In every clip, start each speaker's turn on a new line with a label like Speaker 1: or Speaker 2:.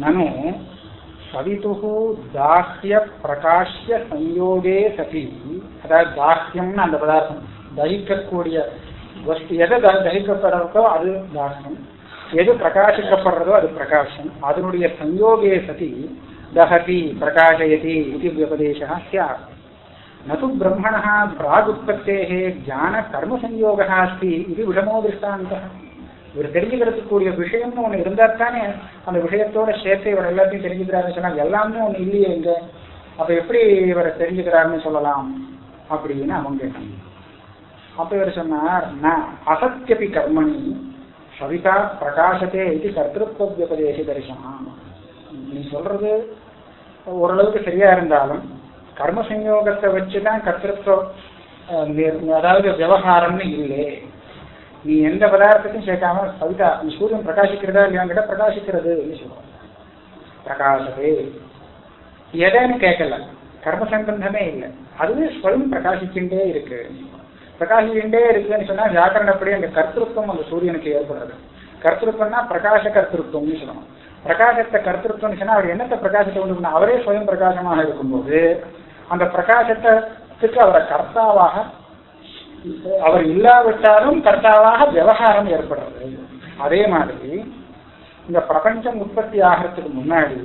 Speaker 1: நனு சவிதுகு தாஹ்ய பிரகாஷ்ய சம்யோகே சதி அதாவது தாஹ்யம்னு அந்த பதார்த்தம் தகிக்கக்கூடிய வஸ்து எதை த- தகிக்கப்படுறதோ அது தாஹ்யம் எது பிரகாசிக்கப்படுறதோ அது பிரகாசம் அதனுடைய சம்யோகே சதி தஹதி பிரகாசயதி இது வியபதேசः स्यात् न तु ब्रह्मणः प्रागुत्पत्तेः ज्ञानकर्मसंयोगः अस्ति இது விடமோ திருஷ்டாந்தः இவர் தெரிஞ்சுக்கிறதுக்கூடிய விஷயம்னு ஒண்ணு இருந்தா தானே அந்த விஷயத்தோட சேர்த்து இவர் எல்லாத்தையும் தெரிஞ்சுக்கிறாருன்னு சொன்னா எல்லாமே ஒண்ணு இல்லையே இங்க. அப்ப எப்படி இவரை தெரிஞ்சுக்கிறாருன்னு சொல்லலாம்? அப்படின்னு அவங்க கேட்டாங்க. அப்ப இவர் சொன்னார் ந அசத்தியபி கர்மணி சவிதா பிரகாசத்தே இது கர்த்திருவ தரிசனம். நீ சொல்றது ஓரளவுக்கு சரியா இருந்தாலும் கர்ம சஞ்சோகத்தை வச்சுதான் தான் அஹ், அதாவது விவகாரம்னு இல்லை. நீ எந்த பதார்த்தத்தையும் சேர்க்காம கவிதா நீ சூரியன் பிரகாசிக்கிறதா இல்லையாங்கிட்ட பிரகாசிக்கிறது சொல்லுவோம் பிரகாசதே எதைன்னு கேட்கல. கர்ம சம்பந்தமே இல்லை. அதுவே ஸ்வயம் பிரகாசிச்சுட்டே இருக்கு. பிரகாசிச்சுட்டே இருக்குன்னு சொன்னா வியாக்கரணப்படி அந்த கர்த்திருவம் அந்த சூரியனுக்கு ஏற்படுறது. கர்த்திருவம்னா பிரகாச கர்த்திருவம்னு சொல்லணும். பிரகாசத்தை கர்த்திருவம்னு சொன்னா அவர் என்னத்தை பிரகாசத்தை உண்டு பண்ண அவரே ஸ்வயம் பிரகாசமாக இருக்கும்போது அந்த பிரகாசத்துக்கு அவரை கர்த்தாவாக அவர் இல்லாவிட்டாலும் கர்த்தாவாக விவகாரம் ஏற்படுறது. அதே மாதிரி இந்த பிரபஞ்சம் உற்பத்தி ஆகிறதுக்கு முன்னாடி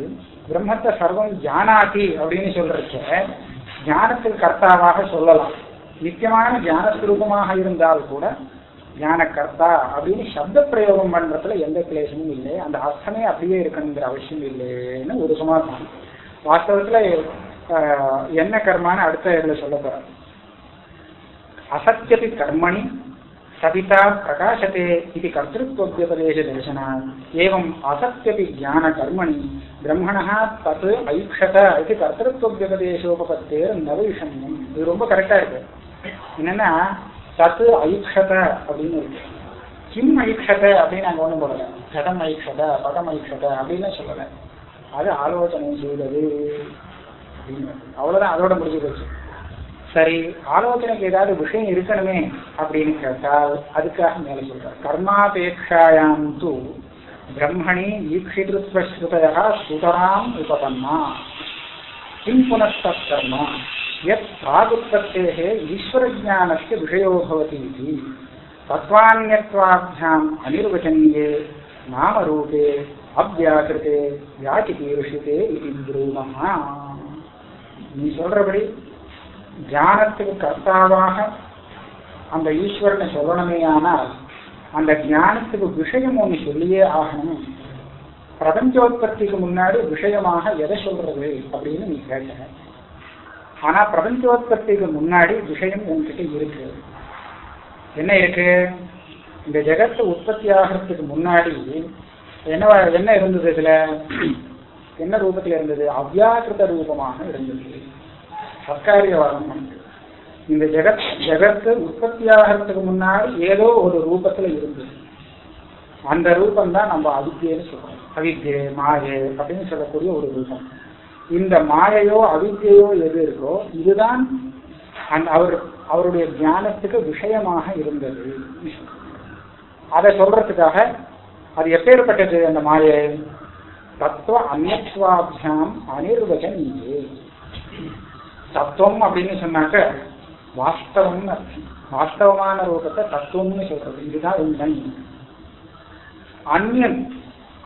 Speaker 1: பிரம்மத்தை சர்வம் ஜானாதி அப்படின்னு சொல்றச்ச ஞானத்துக்கு கர்த்தாவாக சொல்லலாம். நித்தியமான ஞானஸ்வரூபமாக இருந்தால் கூட ஞான கர்த்தா அப்படின்னு சப்த பிரயோகம் பண்றதுல எந்த கிளேசமும் இல்லை. அந்த அர்த்தமே அப்படியே இருக்கணுங்கிற அவசியம் இல்லைன்னு ஒரு சமாதானம் வாஸ்தவத்துல ஆஹ், என்ன கர்மான்னு அடுத்த இதில் சொல்ல போறேன். असत्यपि कर्मणि सविता प्रकाशते इति कर्तृत्वव्यपदेशदर्शना एवम् असत्यपि ज्ञानकर्मणि ब्रह्मणः तत् ऐक्षत இது கர்த்தத்துவபதேசோபத்தேர் நவைஷமியம் இது ரொம்ப கரெக்டா இருக்கு. என்னன்னா தத்து ஐக்ஷத அப்படின்னு இருக்கு. கிம் ஐக்ஷத அப்படின்னு நாங்கள் ஒன்றும் போடல. கதம் ஐக்ஷத பதம் ஐக்ஷத அப்படின்னு சொல்லலை. அது ஆலோசனை செய்தது அப்படின்னு அவ்வளோதான் அதோட முடிஞ்சு போச்சு. சரி ஆலோசனைக்கு ஏதாவது விஷயம் இருக்கணுமே அப்படின்னு கேட்டால் அதுக்காக மேல சொல்றார். கர்மாபேட்சாயாம் தூ பிரம்மணி ஈக்ஷிதிருத்வஸ்ருதயா சுதராம் உபதன்னா கிம் புனஸ்தர்மா எத் சாகுத்தே ஈஸ்வரஜானஸ்ய விஷயோ பவதி இது தத்வான்யத்வாபியாம் அனிர்வச்சனியே நாமரூபே அவ்யாக்கிருதே வியாக்கிதீர்ஷிதே இது ப்ரூமஹா நீ சொல்றபடி ஞானத்துக்கு கர்த்தாவாக அந்த ஈஸ்வரனை சொல்லணுமே ஆனால் அந்த ஞானத்துக்கு விஷயம் ஒன்று சொல்லியே ஆகணும். பிரபஞ்சோத்பத்திக்கு முன்னாடி விஷயமாக எதை சொல்றது அப்படின்னு நீ கேட்ட. ஆனா பிரபஞ்சோத்பத்திக்கு முன்னாடி விஷயம் உன்கிட்ட இருக்கு. என்ன இருக்கு? இந்த ஜெகத்து உற்பத்தி ஆகிறதுக்கு முன்னாடி என்ன என்ன இருந்தது இதுல? என்ன ரூபத்தில் இருந்தது? அவ்யாக்கிருத ரூபமாக இருந்தது. சர்க்காரியவாதம் உண்டு. இந்த ஜெகத் ஜெகத்து உற்பத்தி ஆகிறதுக்கு முன்னாடி ஏதோ ஒரு ரூபத்துல இருந்தது. அந்த ரூபம் தான் நம்ம அவித்தியன்னு சொல்றோம். அவித்தியை மாயை அப்படின்னு சொல்லக்கூடிய ஒரு ரூபம். இந்த மாயையோ அவித்தியோ எது இருக்கோ இதுதான் அந்த அவர் அவருடைய ஞானத்துக்கு விஷயமாக இருந்தது. அதை சொல்றதுக்காக அது எப்பேற்பட்டது அந்த மாயை? தத்துவ அந்நத்வாபியாம் இங்கே தத்துவம் அப்படின்னு சொன்னாக்க வாஸ்தவம்னு அர்த்தம். வாஸ்தவமான ரூபத்தை தத்துவம்னு சொல்றது. இதுதான் உண்மை. அந்நியன்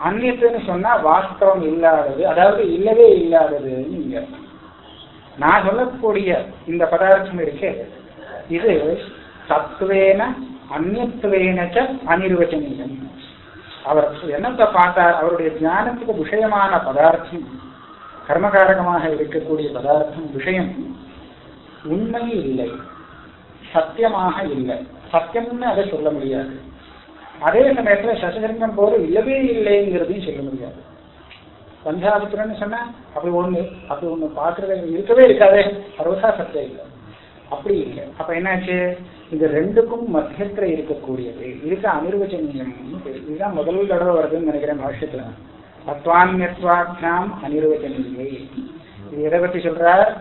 Speaker 1: அந்நியத்துன்னு சொன்னா வாஸ்தவம் இல்லாதது அதாவது இல்லவே இல்லாததுன்னு இங்க நான் சொல்லக்கூடிய இந்த பதார்த்தம் இருக்கு இது தத்துவேன அந்நியத்துவேனச்ச அனிர்வச்சனீயம். அவர் என்னத்தை பார்த்தார்? அவருடைய ஞானத்துக்கு விஷயமான பதார்த்தம். கர்மகாரகமாக இருக்கக்கூடிய பதார்த்தம் விஷயம் உண்மை இல்லை. சத்தியமாக இல்லை. சத்தியம்னு அதை சொல்ல முடியாது. அதே சமயத்துல சசகரங்கம் போல இல்லவே இல்லைங்கிறதையும் சொல்ல முடியாது. பஞ்சாபுத்திரன்னு சொன்னா அப்படி ஒண்ணு அப்படி ஒண்ணு பாக்குறது இருக்கவே இருக்காதே. சர்வசா சத்தியம் இல்லை. அப்படி இல்லை. அப்ப என்னாச்சு? இது ரெண்டுக்கும் மத்தியத்துல இருக்கக்கூடியது. இருக்க அனிர்வச்சனீயம்னு இதுதான் முதல் தடவை வருதுன்னு நினைக்கிறேன் பாஷ்யத்துல. தத்வான்யத்வாபியாம் அனிர்வச்சனீயை இது எதை பத்தி சொல்றார்?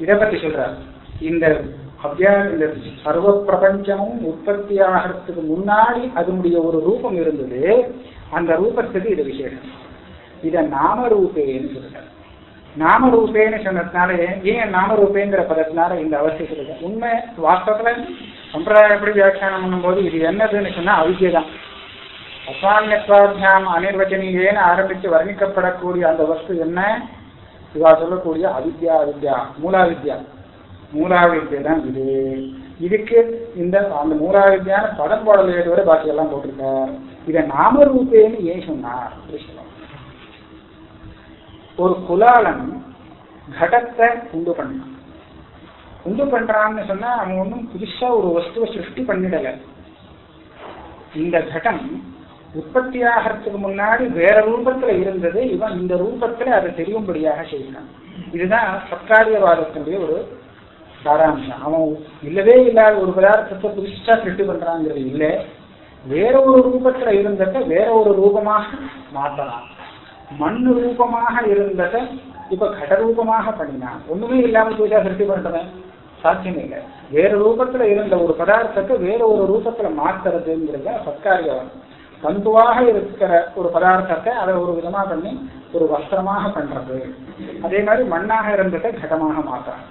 Speaker 1: இதை பத்தி சொல்றார். இந்த அபியா இந்த சர்வ பிரபஞ்சமும் உற்பத்தி ஆகிறதுக்கு முன்னாடி அதனுடைய ஒரு ரூபம் இருந்தது. அந்த ரூபத்துக்கு இது விசேஷம். இதை நாமரூபேன்னு சொல்றாரு. நாமரூபேன்னு சொன்னதுனால ஏன் நாமரூபேங்கிற பதத்தினால இந்த அவசியம் இருக்கு உண்மை வாஸ்தவத்துல சம்பிரதாயப்படி வியாக்கியானம் பண்ணும்போது இது என்னதுன்னு சொன்னா அவித்யை தான் அசாமியத்வாத்தியாம் அனிர்வச்சனியேன்னு ஆரம்பித்து வர்ணிக்கப்படக்கூடிய அந்த வஸ்து என்ன? இவா சொல்லக்கூடிய அவித்யா வித்யா மூலாவித்யா. மூலாவித்யா தான் இது. இதுக்கு இந்த அந்த மூலாவித்யான படம் போடல தவிர பாக்கியெல்லாம் போட்டிருக்கார். இதை நாமரூபேன்னு ஏன் சொன்னார்? அப்படி சொல்லலாம். ஒரு குலாலன் கடத்தை உண்டு பண்ணான். உண்டு பண்றான்னு சொன்னா அவன் ஒன்றும் புதுசா ஒரு வஸ்துவை சிருஷ்டி பண்ணிடல. இந்த கடம் உற்பத்தி ஆகிறதுக்கு முன்னாடி வேற ரூபத்துல இருந்தது இவன் இந்த ரூபத்துல அதை தெரியும்படியாக செய்கிறான். இதுதான் சத்காரியவாதத்தினுடைய ஒரு சாராம்சம். அவன் இல்லவே இல்லாத ஒரு பதார்த்தத்தை புதுசா திருட்டு பண்றாங்கிறது இல்லை. வேற ஒரு ரூபத்துல இருந்ததை வேற ஒரு ரூபமாக மாற்றலாம். மண் ரூபமாக இருந்ததை இப்ப கட ரூபமாக பண்ணினான். ஒண்ணுமே இல்லாம புதுசா சிருஷ்டி பண்றவன் சாத்தியம் இல்லை. வேற ரூபத்துல இருந்த ஒரு பதார்த்தத்தை வேற ஒரு ரூபத்துல மாத்துறதுங்கிறத சத்காரியவாதம் தந்துவாக இருக்கிற ஒரு பதார்த்தத்தை அதை ஒரு விதமா பண்ணி ஒரு வஸ்திரமாக பண்றது. அதே மாதிரி மண்ணாக இருந்ததை கடமாக மாத்துறாங்க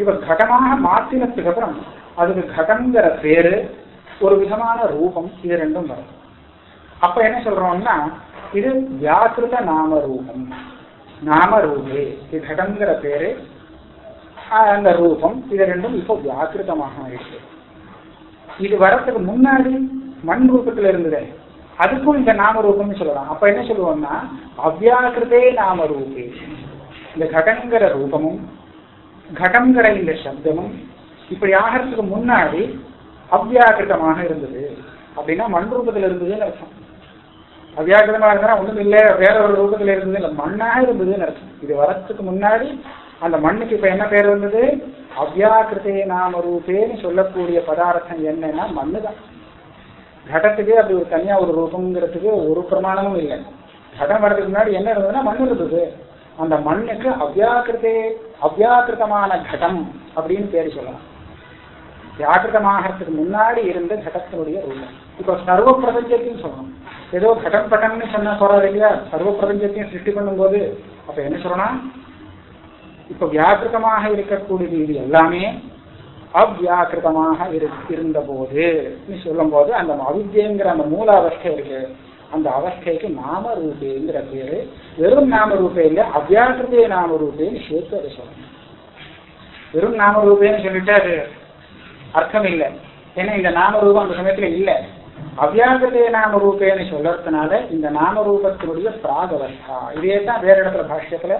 Speaker 1: இப்ப கடமாக மாத்தினதுக்கு அப்புறம் அதுக்கு கடங்கிற பேரு ஒரு விதமான ரூபம் இது ரெண்டும் வரும். அப்ப என்ன சொல்றோம்னா இது வியாக்கிருத நாம ரூபம். நாம ரூபே இது கடங்கிற பேரு ஆஹ் அந்த ரூபம் இது ரெண்டும் இப்போ வியாக்கிருதமாக இருக்கு இது வரத்துக்கு முன்னாடி மண் ரூபத்துல இருந்ததே. அதுக்கும் இந்த நாமரூபம்னு சொல்லலாம். அப்ப என்ன சொல்லுவோம்னா அவ்யாக்கிருதே நாமரூபே. இந்த கடங்கிற ரூபமும் கடங்கிற இந்த சப்தமும் இப்படி ஆகிறதுக்கு முன்னாடி அவ்யாக்கிருதமாக இருந்தது. அப்படின்னா மண் ரூபத்துல இருந்ததுன்னு அர்த்தம். அவ்யாக்கிரமா இருந்தா ஒண்ணும் இல்லை வேற ஒரு ரூபத்துல இருந்தது இல்லை மண்ணாக இருந்ததுன்னு அர்த்தம். இது வரத்துக்கு முன்னாடி அந்த மண்ணுக்கு இப்ப என்ன பேர் வந்தது? அவ்யாக்கிருதே நாம ரூபேன்னு சொல்லக்கூடிய பதார்த்தம் என்னன்னா மண்ணு தான் கடத்துக்கு அப்படி ஒரு தனியா ஒரு ரூபங்கிறதுக்கு ஒரு பிரமாணமும் இல்லை. கடம் வரதுக்கு முன்னாடி என்ன இருந்ததுன்னா மண் இருந்தது. அந்த மண்ணுக்கு அவ்யாக்கிருத்தே அவ்யாக்கிருத்தமான கடம் அப்படின்னு பேர் சொல்லலாம். வியாக்கிருதமாகறதுக்கு முன்னாடி இருந்த கடத்தினுடைய ரூபம். இப்போ சர்வ பிரபஞ்சத்தையும் சொல்லணும். ஏதோ கடம் பட்டம்னு சொன்னா போறாது இல்லையா? சர்வ பிரபஞ்சத்தையும் சிருஷ்டி பண்ணும்போது அப்ப என்ன சொல்லணும்? இப்ப வியாக்கிருதமாக இருக்கக்கூடியது இது எல்லாமே அவ்வியாக்கிருதமாக இரு இருந்த போது சொல்லும் போது அந்த அவித்யங்கிற அந்த மூல அவஸ்தை இருக்கு. அந்த அவஸ்தைக்கு நாம ரூபேங்கிற பேரு. வெறும் நாம ரூபே இல்லை அவ்யாக்கிருதே நாம ரூபேன்னு சேர்த்து அதை சொல்லணும். வெறும் நாம ரூபேன்னு சொல்லிட்டு அது அர்த்தம் இல்லை ஏன்னா இந்த நாம ரூபம் அந்த சமயத்துல இல்லை. அவ்யாகிருதே நாம ரூபேன்னு சொல்லறதுனால இந்த நாம ரூபத்தினுடைய பிராகவஸ்தா. இதே தான் வேற இடத்துல பாஷ்யத்துல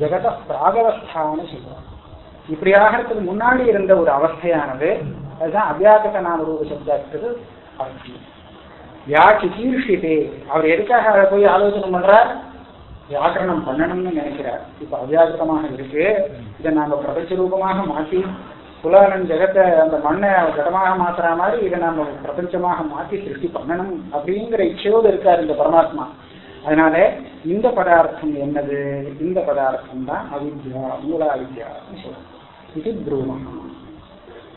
Speaker 1: ஜெகத பிராகவஸ்தான்னு சொல்றோம் இப்படி ஆகிறதுக்கு முன்னாடி இருந்த ஒரு அவஸ்தையானது அதுதான் அவ்யாகிருத நாம ரூப சப்தத்துக்கு வியாக்கி தீர்ஷிதே அவர் எதுக்காக அதை போய் ஆலோசனை பண்றார்? வியாக்கரணம் பண்ணணும்னு நினைக்கிறார். இப்ப அவ்யாகிருதமாக இருக்கு. இதை நாங்க பிரபஞ்ச ரூபமாக மாற்றி புலாலன் ஜெகத்தை அந்த மண்ணை ஜடமாக மாத்துற மாதிரி இதை நாம பிரபஞ்சமாக மாற்றி சிருஷ்டி பண்ணணும் அப்படிங்கிற இச்சையோடு இருக்கார் இந்த பரமாத்மா. அதனால இந்த பதார்த்தம் என்னது? இந்த பதார்த்தம் தான் அவித்யா மூல அவித்யான்னு சொல்றோம் இது துருவம்.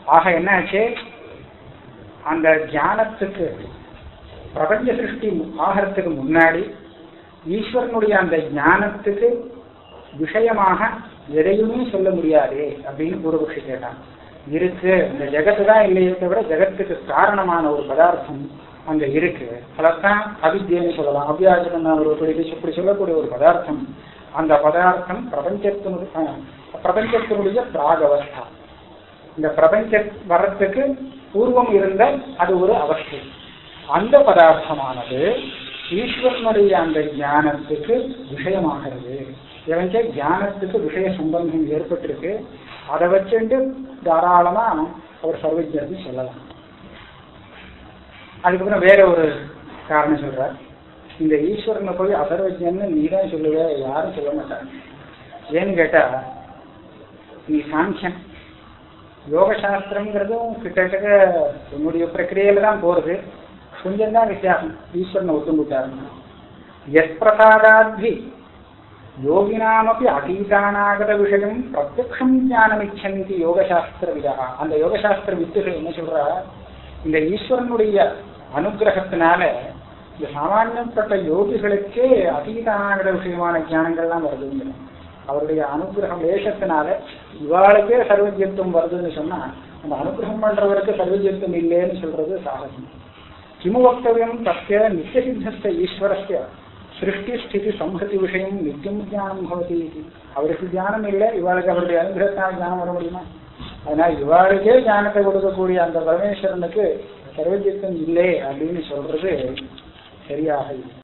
Speaker 1: ஆக என்னாச்சு? அந்த தியானத்துக்கு பிரபஞ்ச சிருஷ்டி ஆகிறதுக்கு முன்னாடி ஈஸ்வரனுடைய அந்த ஞானத்துக்கு விஷயமாக எதையுமே சொல்ல முடியாதே அப்படின்னு பூர்வபக்ஷி கேட்டான். இருக்கு. இந்த ஜெகத்து தான் இல்லையே தவிர ஜெகத்துக்கு காரணமான ஒரு பதார்த்தம் அங்க இருக்கு. அதைத்தான் அவித்தியன்னு சொல்லலாம். அவ்வியாஜனம் ஒரு இப்படி இப்படி சொல்லக்கூடிய ஒரு பதார்த்தம். அந்த பதார்த்தம் பிரபஞ்சத்தினுடைய பிரபஞ்சத்தினுடைய பிராகவஸ்தா. இந்த பிரபஞ்ச வரத்துக்கு பூர்வம் இருந்த அது ஒரு அவஸ்தை. அந்த பதார்த்தமானது ஈஸ்வரனுடைய அந்த ஞானத்துக்கு விஷயமாகிறது. இவங்க ஞானத்துக்கு விஷய சம்பந்தம் ஏற்பட்டிருக்கு. அதை வச்சுட்டு தாராளமா அவர் சர்வஜர்னு சொல்லலாம். அதுக்கப்புறம் வேற ஒரு காரணம் சொல்றார். இந்த ஈஸ்வரனை போய் அசர்வஜன்னு நீ தான் சொல்லுவ யாரும் சொல்ல மாட்டாங்க. ஏன்னு கேட்டா நீ சாங்கியன் யோகசாஸ்திரம்ங்கிறதும் கிட்டத்தட்ட உன்னுடைய பிரக்கிரியில தான் போறது. கொஞ்சம் தான் வித்தியாசம். ஈஸ்வரனை ஒத்துந்துட்டாருன்னா எஸ் பிரசாதாத்வி யோகினாமப்பி அதீதானாகத விஷயம் பிரத்யக்ஷம் ஞானமிச்சந்தி யோகசாஸ்திர விதா அந்த யோகசாஸ்திர வித்துகள் என்ன சொல்றா? இந்த ஈஸ்வரனுடைய அனுகிரகத்தினால இந்த சாமானியப்பட்ட யோகிகளுக்கே அதீதமாகிற விஷயமான ஞானங்கள்லாம் வருதுங்க. அவருடைய அனுகிரகம் லேசத்தினால இவாளுக்கே சர்வஜத்துவம் வருதுன்னு சொன்னா அந்த அனுகிரகம் பண்றவருக்கு சர்வஜத்துவம் இல்லைன்னு சொல்றது சாகசம். கிமு வக்தவியம் தஸ்ய நித்தியசித்த ஈஸ்வரஸ்ய சிருஷ்டி ஸ்திதி சம்ஹதி விஷயம் நித்தியம் ஞானம் பவதி அவருக்கு ஞானம் இல்லை இவாளுக்கு அவருடைய அனுகிரகத்தினால் ஞானம் வர முடியுமா? அதனால் இவாளுக்கே ஞானத்தை கொடுக்கக்கூடிய அந்த பரமேஸ்வரனுக்கு சர்வஜத்துவம் இல்லை அப்படின்னு சொல்றது சரியாக இல்லை